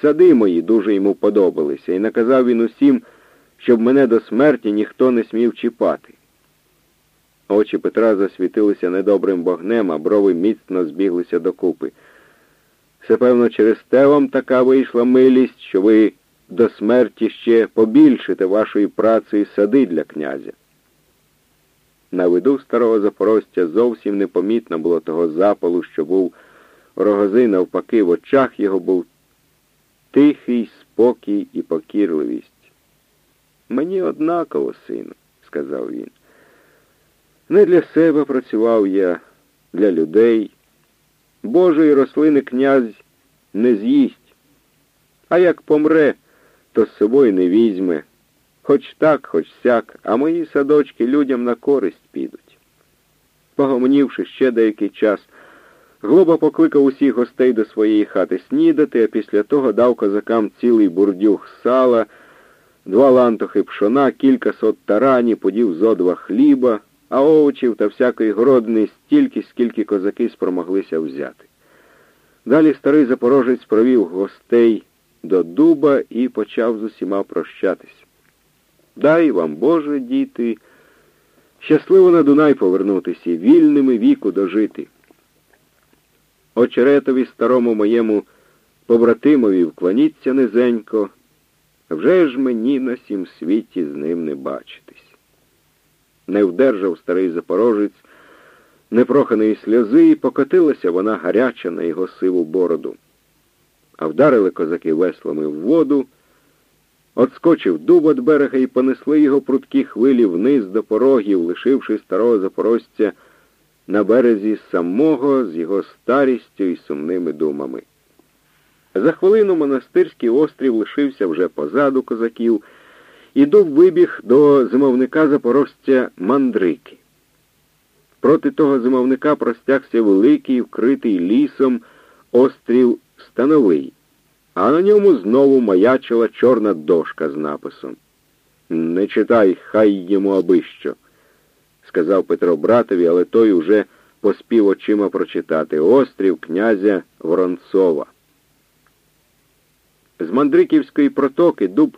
Сади мої дуже йому подобалися, і наказав він усім, щоб мене до смерті ніхто не смів чіпати. Очі Петра засвітилися недобрим вогнем, а брови міцно збіглися докупи. Все певно, через те вам така вийшла милість, що ви до смерті ще побільшите вашої праці і сади для князя. На виду старого запорожця зовсім непомітно було того запалу, що був рогози, навпаки, в очах його був тихий спокій і покірливість. Мені однаково, сину, сказав він. Не для себе працював я, для людей. Божої рослини князь не з'їсть, а як помре, то з собою не візьме. Хоч так, хоч сяк, а мої садочки людям на користь підуть. Погомонівши ще деякий час, Глоба покликав усіх гостей до своєї хати снідати, а після того дав козакам цілий бурдюг сала, два лантохи пшона, кілька сот тарані, подів зо два хліба, а овочів та всякої городини стільки, скільки козаки спромоглися взяти. Далі старий запорожець провів гостей до дуба і почав з усіма прощатись. Дай вам, Боже, діти, щасливо на Дунай повернутися, вільними віку дожити. Очеретові старому моєму побратимові вклоніться низенько, вже ж мені на сім світі з ним не бачитись. Не вдержав старий запорожець непроханої сльози, і покотилася вона гаряча на його сиву бороду. А вдарили козаки веслами в воду, отскочив дуб від берега і понесли його прудкі хвилі вниз до порогів, лишивши старого запорожця на березі самого з його старістю і сумними думами. За хвилину монастирський острів лишився вже позаду козаків, і дуб вибіг до зимовника запорожця мандрики. Проти того зимовника простягся великий, вкритий лісом острів Становий, а на ньому знову маячила чорна дошка з написом Не читай, хай йому абищо сказав Петро братові, але той уже поспів очима прочитати острів князя Воронцова. З Мандриківської протоки дуб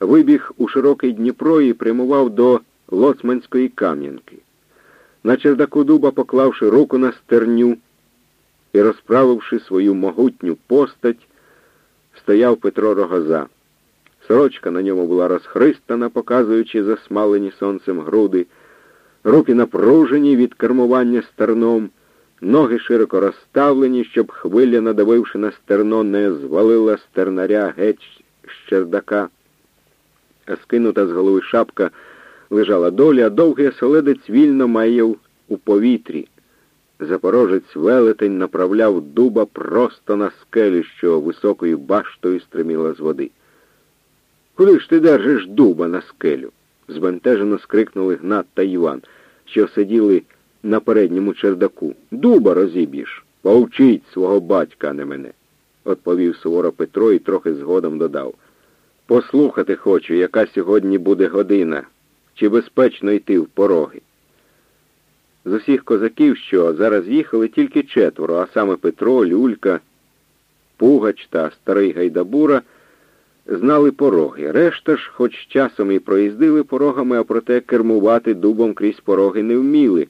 вибіг у широкий Дніпро і прямував до Лоцманської Кам'янки. На чердаку дуба, поклавши руку на стерню і розправивши свою могутню постать, стояв Петро Рогоза. Сорочка на ньому була розхристана, показуючи засмалені сонцем груди руки напружені від кермування стерном, ноги широко розставлені, щоб хвиля, надавивши на стерно, не звалила стернаря геть з чердака. А скинута з голови шапка лежала долі, а довгий оселедець вільно маяв у повітрі. Запорожець велетень направляв дуба просто на скелю, що високою баштою стриміла з води. Куди ж ти держиш дуба на скелю? Збентежено скрикнули Гнат та Іван, що сиділи на передньому чердаку. Дуба розіб'єш. Повчіть свого батька, а не мене, відповів суворо Петро і трохи згодом додав. Послухати хочу, яка сьогодні буде година, чи безпечно йти в пороги. З усіх козаків, що зараз їхали, тільки четверо, а саме Петро, Люлька, Пугач та старий Гайдабура знали пороги. Решта ж, хоч часом і проїздили порогами, а проте кермувати дубом крізь пороги не вміли,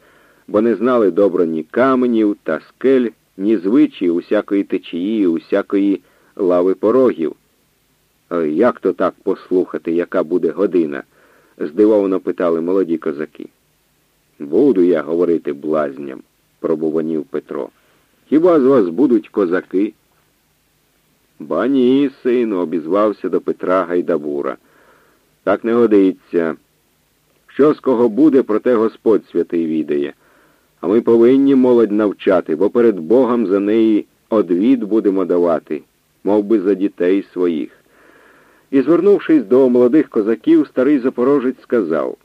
бо не знали добре ні каменів та скель, ні звичаї усякої течії, усякої лави порогів. Як то так послухати, яка буде година? здивовано питали молоді козаки. Буду я говорити блазням, пробуванів Петро. Хіба з вас будуть козаки? Ба ні, сину, обізвався до Петра Гайдабура. Так не годиться. Що з кого буде, проте Господь святий відає. А ми повинні молодь навчати, бо перед Богом за неї одвід будемо давати, мов би за дітей своїх. І, звернувшись до молодих козаків, старий запорожець сказав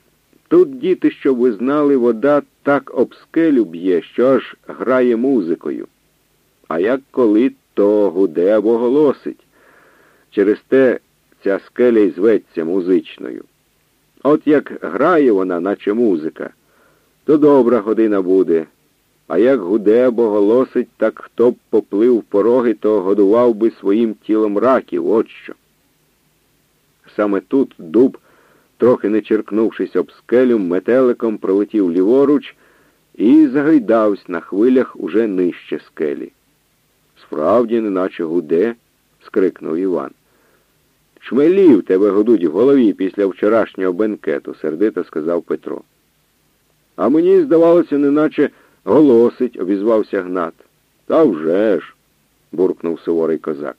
тут, діти, щоб ви знали, вода так об скелю б'є, що аж грає музикою. А як коли то гуде або голосить. Через те ця скеля й зветься музичною. От як грає вона, наче музика, то добра година буде. А як гуде або голосить, так хто б поплив пороги, то годував би своїм тілом раків, от що. Саме тут дуб, трохи не черкнувшись об скелю, метеликом пролетів ліворуч і загайдався на хвилях уже нижче скелі. Справді, неначе гуде, скрикнув Іван. Чмелі в тебе гудуть в голові після вчорашнього бенкету, сердито сказав Петро. А мені здавалося, неначе голосить, обізвався Гнат. «Та вже ж!» – буркнув суворий козак.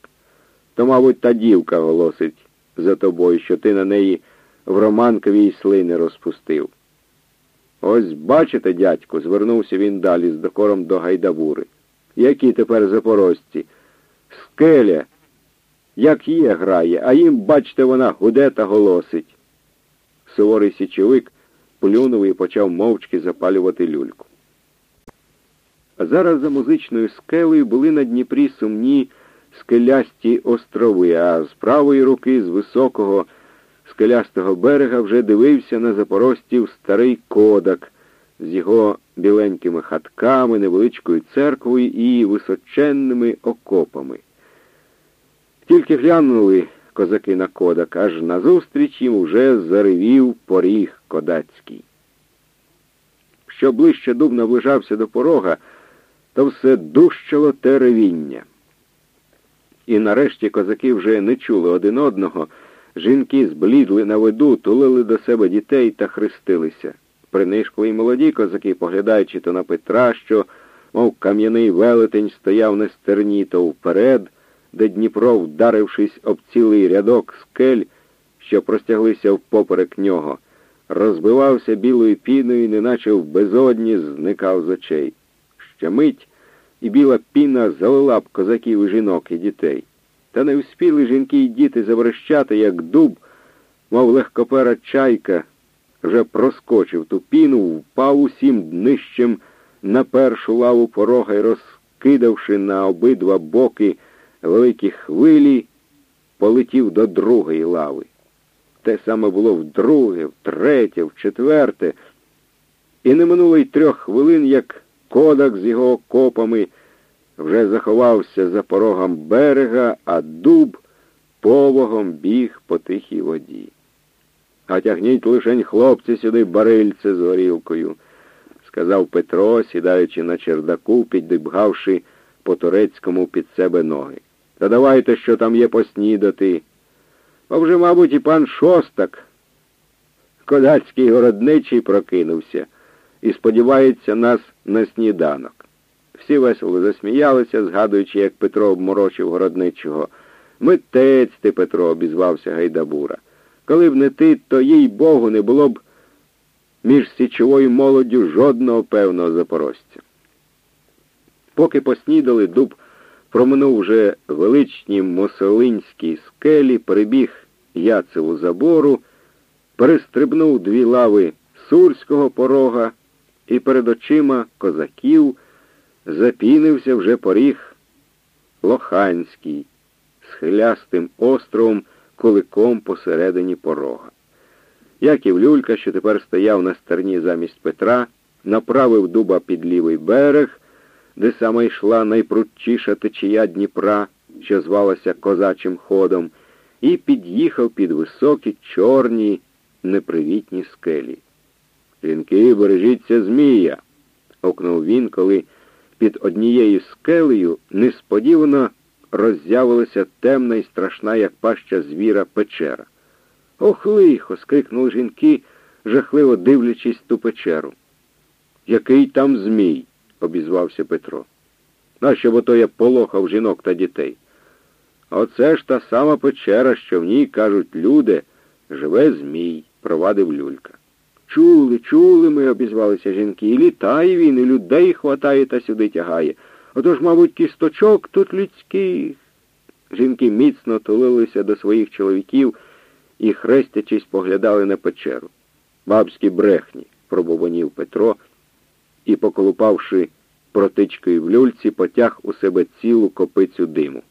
То, мабуть, та дівка голосить за тобою, що ти на неї в романковій слини розпустив. Ось бачите, дядьку, звернувся він далі з докором до гайдавури. Які тепер запорожці? Скеля, як є, грає, а їм, бачите, вона гуде та голосить. Суворий січовик плюнув і почав мовчки запалювати люльку. Зараз за музичною скелею були на Дніпрі сумні скелясті острови, а з правої руки, з високого скелястого берега, вже дивився на запорожців старий кодак з його біленькими хатками, невеличкою церквою і височенними окопами. Тільки глянули козаки на кодак, аж назустріч їм уже заревів поріг кодацький. Що ближче дуб наближався до порога, то все дужчало те ревіння. І нарешті козаки вже не чули один одного, жінки зблідли на виду, тулили до себе дітей та хрестилися. Принишкли й молоді козаки, поглядаючи то на Петра, що, мов кам'яний велетень, стояв на стерні, то вперед, де Дніпро, вдарившись об цілий рядок скель, що простяглися впоперек нього, розбивався білою піною, неначе в безодні зникав з очей. Ще мить, і біла піна залила б козаків і жінок і дітей. Та не вспіли жінки й діти заверещати, як дуб, мов легкопера чайка, вже проскочив ту піну, впав усім днищем на першу лаву порога і, розкидавши на обидва боки великі хвилі, полетів до другої лави. Те саме було вдруге, втретє, вчетверте, і не минуло й трьох хвилин, як кодак з його копами вже заховався за порогом берега, а дуб повогом біг по тихій воді. А тягніть лишень хлопці сюди барильце з горілкою, сказав Петро, сідаючи на чердаку, піддибгавши по турецькому під себе ноги. Та давайте, що там є поснідати. А вже, мабуть, і пан шостак, кодацький городничий, прокинувся і сподівається нас на сніданок. Всі весело засміялися, згадуючи, як Петро обморочив городничого. Митець ти, Петро, обізвався Гайдабура. Коли б не ти, то їй Богу не було б між січовою молоддю жодного певного запорожця. Поки поснідали, дуб проминув вже величні мосолинські скелі, перебіг яцеву забору, перестрибнув дві лави сурського порога і перед очима козаків запінився вже поріг Лоханський, з хилястим островом куликом посередині порога. Яків Люлька, що тепер стояв на стерні замість Петра, направив дуба під лівий берег, де саме йшла найпрудчіша течія Дніпра, що звалася козачим ходом, і під'їхав під високі, чорні, непривітні скелі. Жінки, бережіться Змія, окнув він, коли під однією скелею несподівано роззявилася темна і страшна, як паща звіра, печера. Ох, лихо. скрикнули жінки, жахливо дивлячись ту печеру. Який там Змій? обізвався Петро. Нащо бо то я полохав жінок та дітей? Оце ж та сама печера, що в ній, кажуть, люди, живе Змій, провадив люлька. Чули, чули ми, обізвалися жінки, і літає він, і людей хватає та сюди тягає. Отож, мабуть, кісточок тут людських. Жінки міцно тулилися до своїх чоловіків і, хрестячись, поглядали на печеру. Бабські брехні, пробовонів Петро і, поколупавши протичкою в люльці, потяг у себе цілу копицю диму.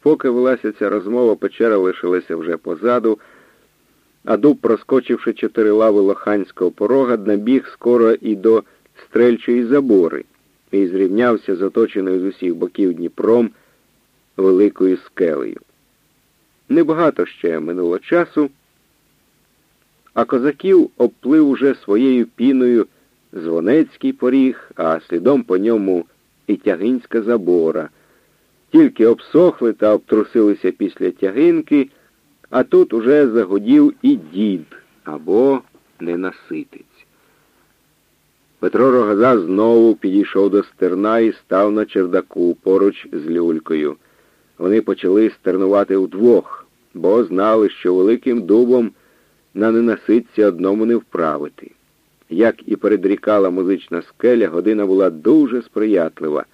Поки велася ця розмова, печера лишилася вже позаду, а дуб, проскочивши чотири лави лоханського порога, набіг скоро і до стрельчої забори, і зрівнявся з оточеною з усіх боків Дніпром великою скелею. Небагато ще минуло часу, а козаків обплив уже своєю піною Звонецький поріг, а слідом по ньому і тягинська забора. Тільки обсохли та обтрусилися після тягинки, а тут уже загодів і дід або ненаситець. Петро Рогоза знову підійшов до стерна і став на чердаку поруч з люлькою. Вони почали стернувати вдвох, бо знали, що великим дубом на ненаситці одному не вправити. Як і передрікала музична скеля, година була дуже сприятлива.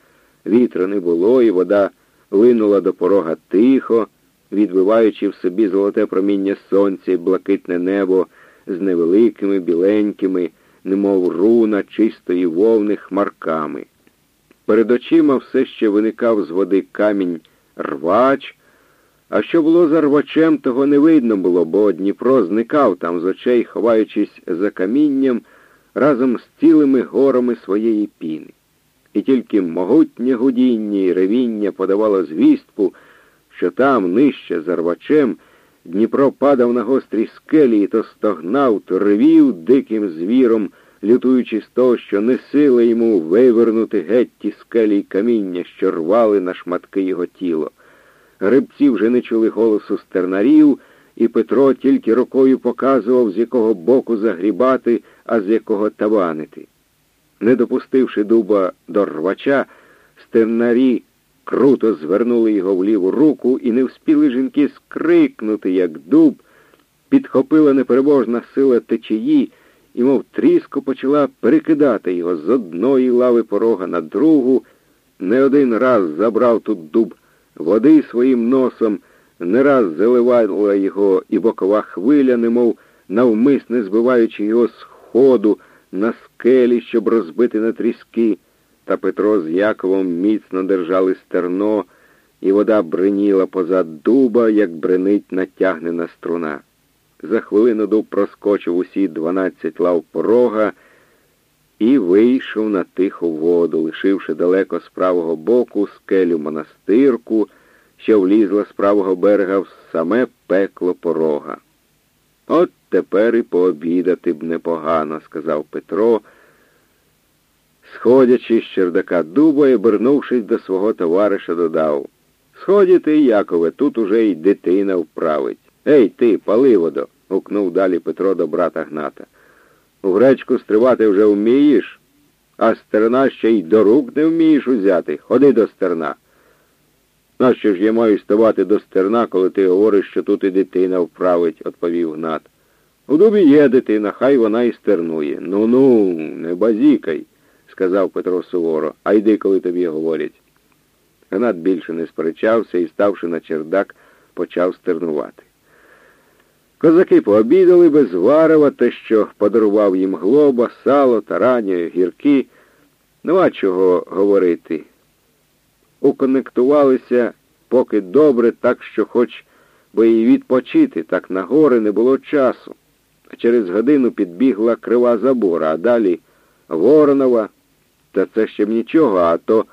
Вітру не було, і вода линула до порога тихо, відбиваючи в собі золоте проміння сонця і блакитне небо з невеликими біленькими, немов руна чистої вовни хмарками. Перед очима все ще виникав з води камінь рвач, а що було за рвачем, того не видно було, бо Дніпро зникав там з очей, ховаючись за камінням разом з цілими горами своєї піни. І тільки могутнє гудіння і ревіння подавало звістку, що там, нижче за рвачем, Дніпро падав на гострі скелі і то стогнав, то ревів диким звіром, лютуючи з того, що не сила йому вивернути геть ті скелі й каміння, що рвали на шматки його тіло. Грибці вже не чули голосу стернарів, і Петро тільки рукою показував, з якого боку загрібати, а з якого таванити. Не допустивши дуба до рвача, стернарі круто звернули його в ліву руку і не вспіли жінки скрикнути, як дуб, підхопила непереможна сила течії і, мов тріско, почала перекидати його з одної лави порога на другу, не один раз забрав тут дуб. Води своїм носом, не раз заливала його і бокова хвиля, немов навмисне збиваючи його з ходу на скелі, щоб розбити на тріски, та Петро з Яковом міцно держали стерно, і вода бриніла позад дуба, як бренить натягнена струна. За хвилину дуб проскочив усі дванадцять лав порога і вийшов на тиху воду, лишивши далеко з правого боку скелю монастирку, що влізла з правого берега в саме пекло порога. От тепер і пообідати б непогано, сказав Петро, сходячи з чердака дуба і обернувшись до свого товариша, додав Сходіте, Якове, тут уже й дитина вправить. Ей ти, паливодо, гукнув далі Петро до брата Гната. У гречку стривати вже вмієш, а стерна ще й до рук не вмієш узяти. Ходи до стерна. Нащо ж я маю ставати до стерна, коли ти говориш, що тут і дитина вправить, відповів Гнат. У дубі є дитина, хай вона і стернує. Ну ну, не базікай, сказав Петро суворо, а йди, коли тобі говорять. Гнат більше не сперечався і, ставши на чердак, почав стернувати. Козаки пообідали без варева те, що подарував їм глоба, сало, тарані, гірки. Нема чого говорити. Уконектувалися поки добре, так що хоч би і відпочити, так на гори не було часу. Через годину підбігла крива забора, а далі Воронова. Та це ще б нічого, а то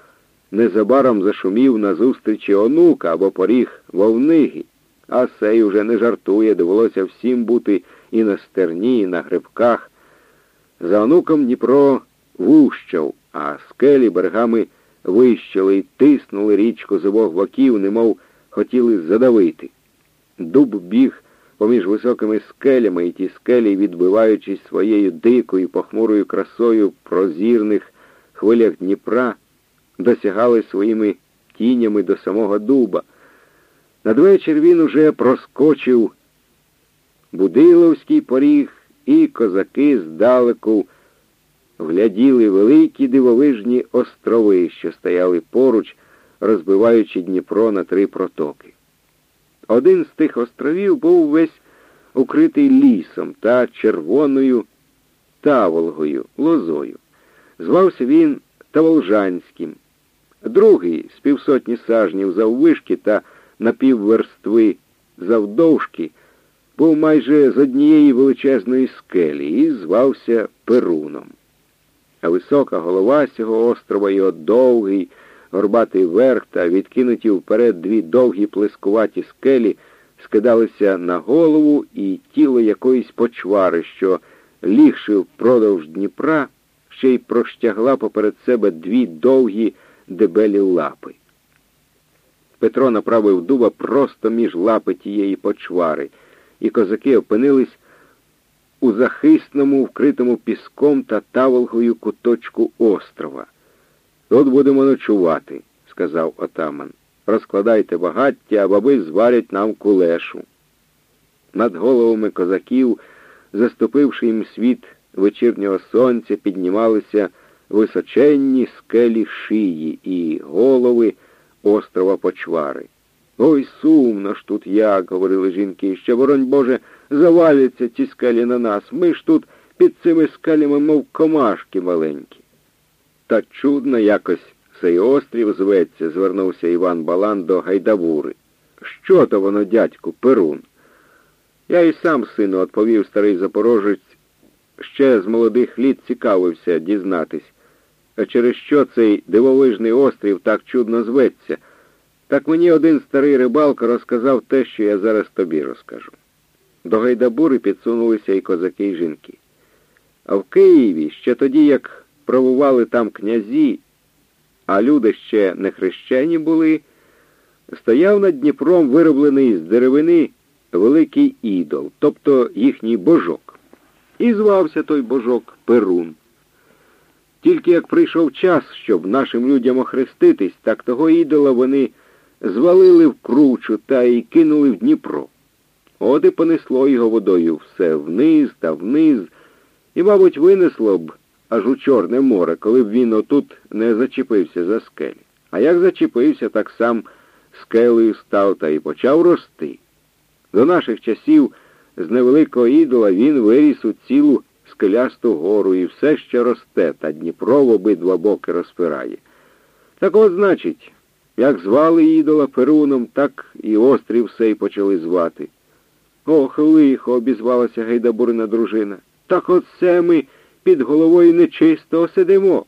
незабаром зашумів на зустрічі онука або поріг вовниги. А сей уже не жартує, довелося всім бути і на стерні, і на грибках. За онуком Дніпро вущав, а скелі берегами вищили і тиснули річку з обох боків, немов хотіли задавити. Дуб біг поміж високими скелями, і ті скелі, відбиваючись своєю дикою, похмурою красою прозірних хвилях Дніпра, досягали своїми тінями до самого дуба. Надвечір він уже проскочив Будиловський поріг, і козаки здалеку вгляділи великі дивовижні острови, що стояли поруч, розбиваючи Дніпро на три протоки. Один з тих островів був весь укритий лісом та червоною таволгою, лозою. Звався він Таволжанським. Другий з півсотні сажнів заввишки та напівверстви завдовжки, був майже з однієї величезної скелі і звався Перуном. а висока голова цього острова його довгий, горбатий верх та відкинуті вперед дві довгі плескуваті скелі скидалися на голову і тіло якоїсь почвари, що, лігши впродовж Дніпра, ще й проштягла поперед себе дві довгі дебелі лапи. Петро направив дуба просто між лапи тієї почвари, і козаки опинились у захисному, вкритому піском та таволгою куточку острова. Тут будемо ночувати, сказав отаман. Розкладайте багаття, а баби зварять нам кулешу. Над головами козаків, заступивши їм світ вечірнього сонця, піднімалися височенні скелі шиї і голови острова Почвари. Ой, сумно ж тут як, говорили жінки, ще, воронь Боже, заваляться ці скелі на нас. Ми ж тут під цими скелями, мов комашки маленькі. Та чудно якось цей острів зветься, звернувся Іван Балан до Гайдавури. Що то воно, дядьку, Перун? Я і сам, сину, відповів старий запорожець, ще з молодих літ цікавився дізнатись, через що цей дивовижний острів так чудно зветься. Так мені один старий рибалка розказав те, що я зараз тобі розкажу. До Гайдабури підсунулися і козаки, і жінки. А в Києві ще тоді, як правували там князі, а люди ще не хрещені були, стояв над Дніпром вироблений з деревини великий ідол, тобто їхній божок. І звався той божок Перун. Тільки як прийшов час, щоб нашим людям охреститись, так того ідола вони звалили в кручу та й кинули в Дніпро. От і понесло його водою все вниз та вниз, і, мабуть, винесло б аж у Чорне море, коли б він отут не зачепився за скелі. А як зачепився, так сам скелею став та й почав рости. До наших часів з невеликого ідола він виріс у цілу скелясту гору і все ще росте, та Дніпро в обидва боки розпирає. Так от, значить, як звали ідола Перуном, так і острів сей почали звати. Ох, лихо, обізвалася гайдабурна дружина. Так от все ми під головою нечистого сидимо.